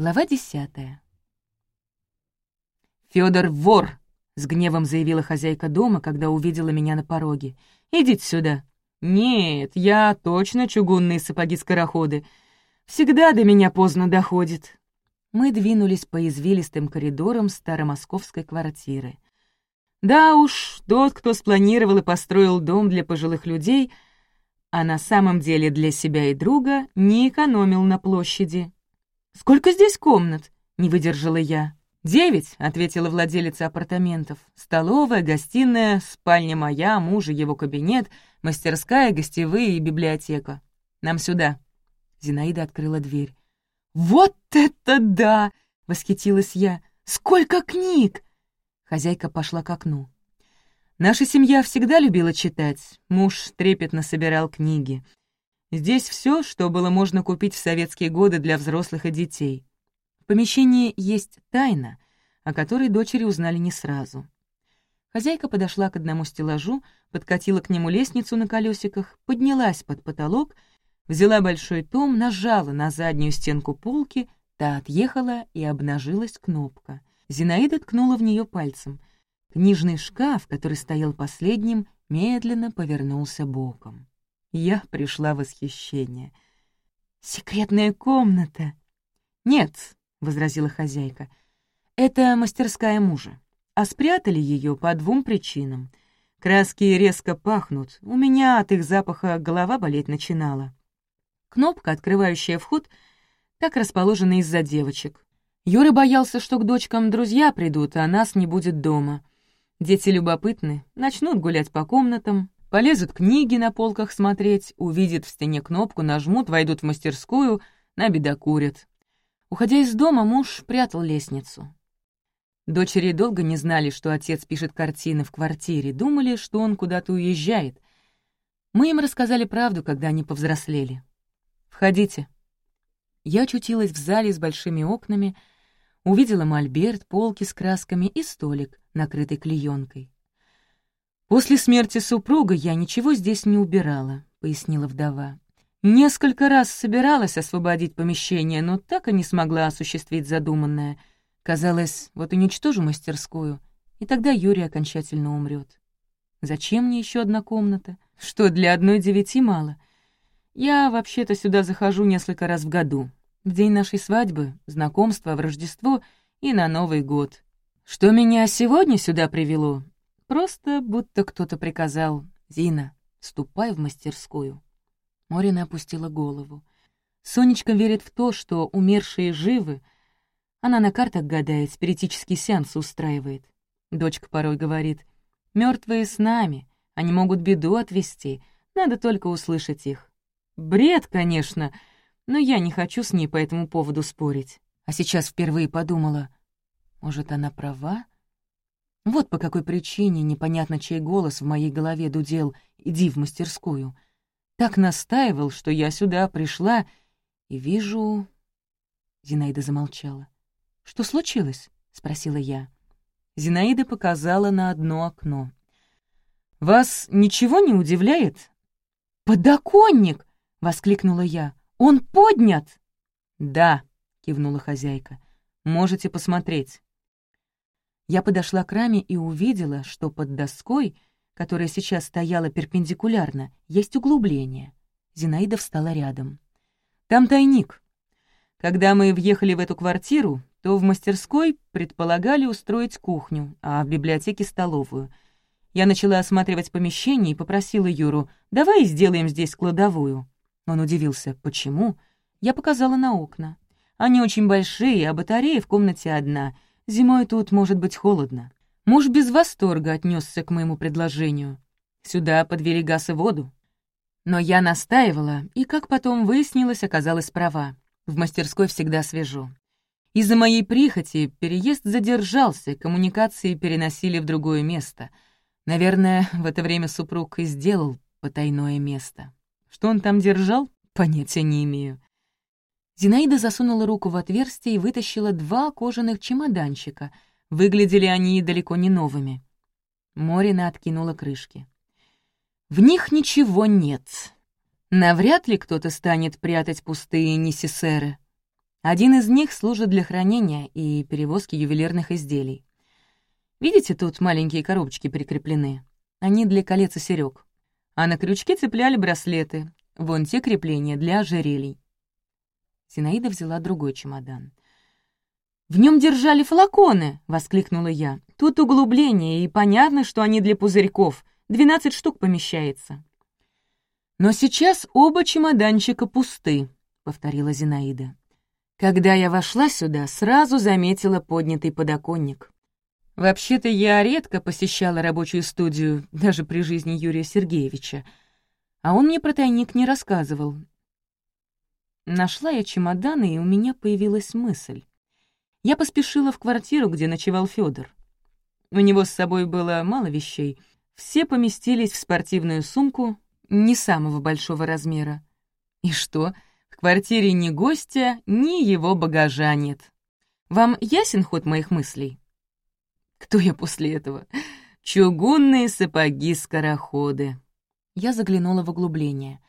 Глава десятая. Федор вор!» — с гневом заявила хозяйка дома, когда увидела меня на пороге. «Идите сюда». «Нет, я точно чугунные сапоги-скороходы. Всегда до меня поздно доходит». Мы двинулись по извилистым коридорам старомосковской квартиры. Да уж, тот, кто спланировал и построил дом для пожилых людей, а на самом деле для себя и друга, не экономил на площади. «Сколько здесь комнат?» — не выдержала я. «Девять», — ответила владелица апартаментов. «Столовая, гостиная, спальня моя, мужа, его кабинет, мастерская, гостевые и библиотека. Нам сюда». Зинаида открыла дверь. «Вот это да!» — восхитилась я. «Сколько книг!» Хозяйка пошла к окну. Наша семья всегда любила читать. Муж трепетно собирал книги. Здесь все, что было можно купить в советские годы для взрослых и детей помещении есть тайна, о которой дочери узнали не сразу. Хозяйка подошла к одному стеллажу, подкатила к нему лестницу на колесиках, поднялась под потолок, взяла большой том, нажала на заднюю стенку полки, та отъехала и обнажилась кнопка. Зинаида ткнула в нее пальцем. Книжный шкаф, который стоял последним, медленно повернулся боком. Я пришла в восхищение. «Секретная комната!» «Нет, — возразила хозяйка. «Это мастерская мужа. А спрятали ее по двум причинам. Краски резко пахнут, у меня от их запаха голова болеть начинала. Кнопка, открывающая вход, так расположена из-за девочек. Юра боялся, что к дочкам друзья придут, а нас не будет дома. Дети любопытны, начнут гулять по комнатам, полезут книги на полках смотреть, увидят в стене кнопку, нажмут, войдут в мастерскую, набедокурят. Уходя из дома, муж прятал лестницу. Дочери долго не знали, что отец пишет картины в квартире, думали, что он куда-то уезжает. Мы им рассказали правду, когда они повзрослели. «Входите». Я очутилась в зале с большими окнами, увидела мольберт, полки с красками и столик, накрытый клеенкой. «После смерти супруга я ничего здесь не убирала», — пояснила вдова. Несколько раз собиралась освободить помещение, но так и не смогла осуществить задуманное. Казалось, вот уничтожу мастерскую, и тогда Юрий окончательно умрет. Зачем мне еще одна комната? Что, для одной девяти мало? Я вообще-то сюда захожу несколько раз в году. В день нашей свадьбы, знакомства, в Рождество и на Новый год. Что меня сегодня сюда привело? Просто будто кто-то приказал. «Зина, ступай в мастерскую». Морина опустила голову. Сонечка верит в то, что умершие живы. Она на картах гадает, спиритический сеанс устраивает. Дочка порой говорит, мертвые с нами, они могут беду отвести, надо только услышать их. Бред, конечно, но я не хочу с ней по этому поводу спорить. А сейчас впервые подумала, может, она права? Вот по какой причине непонятно чей голос в моей голове дудел «иди в мастерскую» так настаивал, что я сюда пришла и вижу...» Зинаида замолчала. «Что случилось?» — спросила я. Зинаида показала на одно окно. «Вас ничего не удивляет?» «Подоконник!» — воскликнула я. «Он поднят!» «Да», — кивнула хозяйка. «Можете посмотреть». Я подошла к раме и увидела, что под доской — которая сейчас стояла перпендикулярно, есть углубление. Зинаида встала рядом. «Там тайник. Когда мы въехали в эту квартиру, то в мастерской предполагали устроить кухню, а в библиотеке — столовую. Я начала осматривать помещение и попросила Юру, давай сделаем здесь кладовую. Он удивился, почему? Я показала на окна. Они очень большие, а батарея в комнате одна. Зимой тут может быть холодно. Муж без восторга отнесся к моему предложению. Сюда подвели газ и воду. Но я настаивала, и, как потом выяснилось, оказалась права. В мастерской всегда свежо. Из-за моей прихоти переезд задержался, коммуникации переносили в другое место. Наверное, в это время супруг и сделал потайное место. Что он там держал, понятия не имею. Зинаида засунула руку в отверстие и вытащила два кожаных чемоданчика — Выглядели они далеко не новыми. Морина откинула крышки. В них ничего нет. Навряд ли кто-то станет прятать пустые несисеры. Один из них служит для хранения и перевозки ювелирных изделий. Видите, тут маленькие коробочки прикреплены. Они для колец и серёг. А на крючке цепляли браслеты. Вон те крепления для ожерелий. Зинаида взяла другой чемодан. «В нем держали флаконы!» — воскликнула я. «Тут углубление, и понятно, что они для пузырьков. Двенадцать штук помещается». «Но сейчас оба чемоданчика пусты», — повторила Зинаида. Когда я вошла сюда, сразу заметила поднятый подоконник. Вообще-то я редко посещала рабочую студию, даже при жизни Юрия Сергеевича, а он мне про тайник не рассказывал. Нашла я чемоданы, и у меня появилась мысль. Я поспешила в квартиру, где ночевал Федор. У него с собой было мало вещей. Все поместились в спортивную сумку не самого большого размера. И что, в квартире ни гостя, ни его багажа нет. Вам ясен ход моих мыслей? Кто я после этого? Чугунные сапоги-скороходы. Я заглянула в углубление.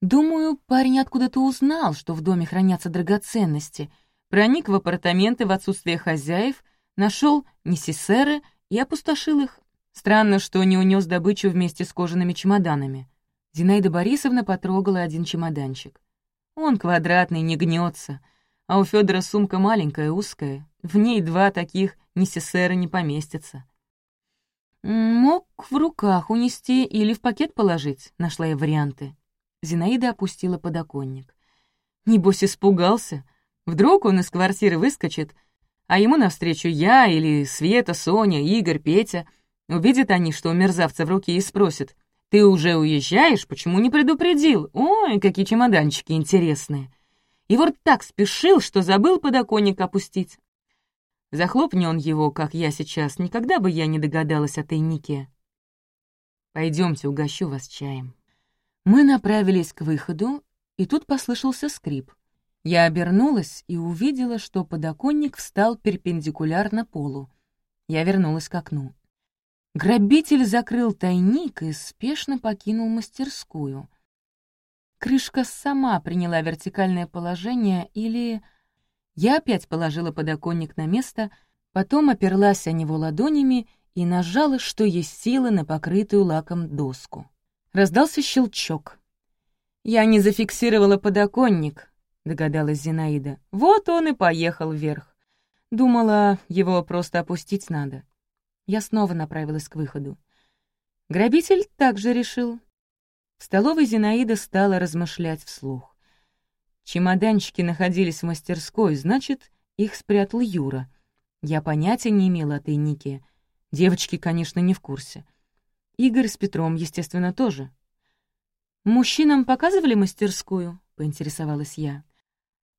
Думаю, парень откуда-то узнал, что в доме хранятся драгоценности — проник в апартаменты в отсутствие хозяев, нашел несисеры и опустошил их. Странно, что не унес добычу вместе с кожаными чемоданами. Зинаида Борисовна потрогала один чемоданчик. Он квадратный, не гнется, а у Федора сумка маленькая, узкая. В ней два таких несисера не поместятся. «Мог в руках унести или в пакет положить», — нашла я варианты. Зинаида опустила подоконник. Небось, испугался — Вдруг он из квартиры выскочит, а ему навстречу я или Света, Соня, Игорь, Петя. Увидят они, что у мерзавца в руке, и спросят, «Ты уже уезжаешь? Почему не предупредил? Ой, какие чемоданчики интересные!» И вот так спешил, что забыл подоконник опустить. Захлопни он его, как я сейчас, никогда бы я не догадалась о тайнике. Пойдемте, угощу вас чаем. Мы направились к выходу, и тут послышался скрип. Я обернулась и увидела, что подоконник встал перпендикулярно полу. Я вернулась к окну. Грабитель закрыл тайник и спешно покинул мастерскую. Крышка сама приняла вертикальное положение или... Я опять положила подоконник на место, потом оперлась о него ладонями и нажала, что есть силы, на покрытую лаком доску. Раздался щелчок. Я не зафиксировала подоконник, догадалась Зинаида. Вот он и поехал вверх. Думала, его просто опустить надо. Я снова направилась к выходу. Грабитель также решил. В столовой Зинаида стала размышлять вслух. Чемоданчики находились в мастерской, значит, их спрятал Юра. Я понятия не имела о тайнике. Девочки, конечно, не в курсе. Игорь с Петром, естественно, тоже. «Мужчинам показывали мастерскую?» — поинтересовалась я.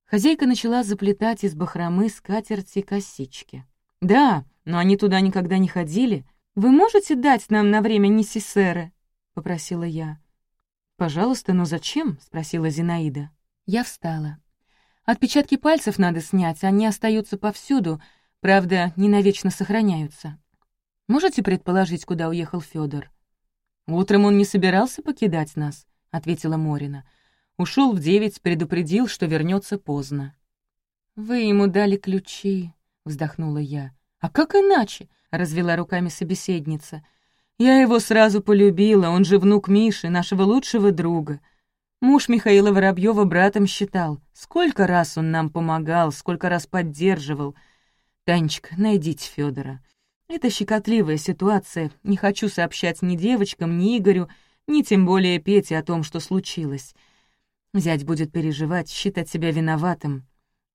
Хозяйка начала заплетать из бахромы скатерти косички. «Да, но они туда никогда не ходили. Вы можете дать нам на время несисеры?» — попросила я. «Пожалуйста, но зачем?» — спросила Зинаида. Я встала. «Отпечатки пальцев надо снять, они остаются повсюду, правда, не навечно сохраняются. Можете предположить, куда уехал Федор? «Утром он не собирался покидать нас», — ответила Морина. Ушел в девять, предупредил, что вернется поздно. «Вы ему дали ключи», — вздохнула я. «А как иначе?» — развела руками собеседница. «Я его сразу полюбила, он же внук Миши, нашего лучшего друга. Муж Михаила Воробьева братом считал. Сколько раз он нам помогал, сколько раз поддерживал. Танечка, найдите Федора. Это щекотливая ситуация. Не хочу сообщать ни девочкам, ни Игорю, ни тем более Пете о том, что случилось. Зять будет переживать, считать себя виноватым.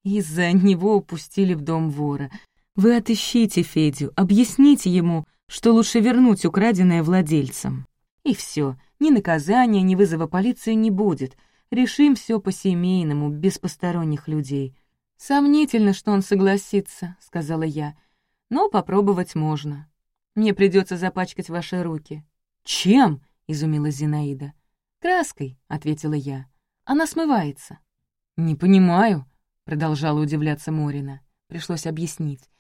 Из-за него упустили в дом вора. Вы отыщите Федю, объясните ему, что лучше вернуть украденное владельцам. И все, ни наказания, ни вызова полиции не будет. Решим все по-семейному, без посторонних людей. «Сомнительно, что он согласится», — сказала я. «Но попробовать можно. Мне придется запачкать ваши руки». «Чем?» — изумилась Зинаида. «Краской», — ответила я. Она смывается». «Не понимаю», — продолжала удивляться Морина. Пришлось объяснить.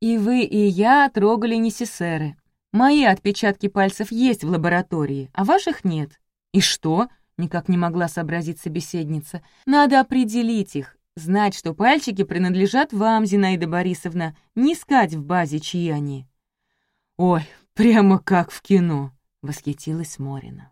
«И вы, и я трогали несисеры. Мои отпечатки пальцев есть в лаборатории, а ваших нет. И что?» — никак не могла сообразить собеседница. «Надо определить их. Знать, что пальчики принадлежат вам, Зинаида Борисовна, не искать в базе, чьи они». «Ой, прямо как в кино», — восхитилась Морина.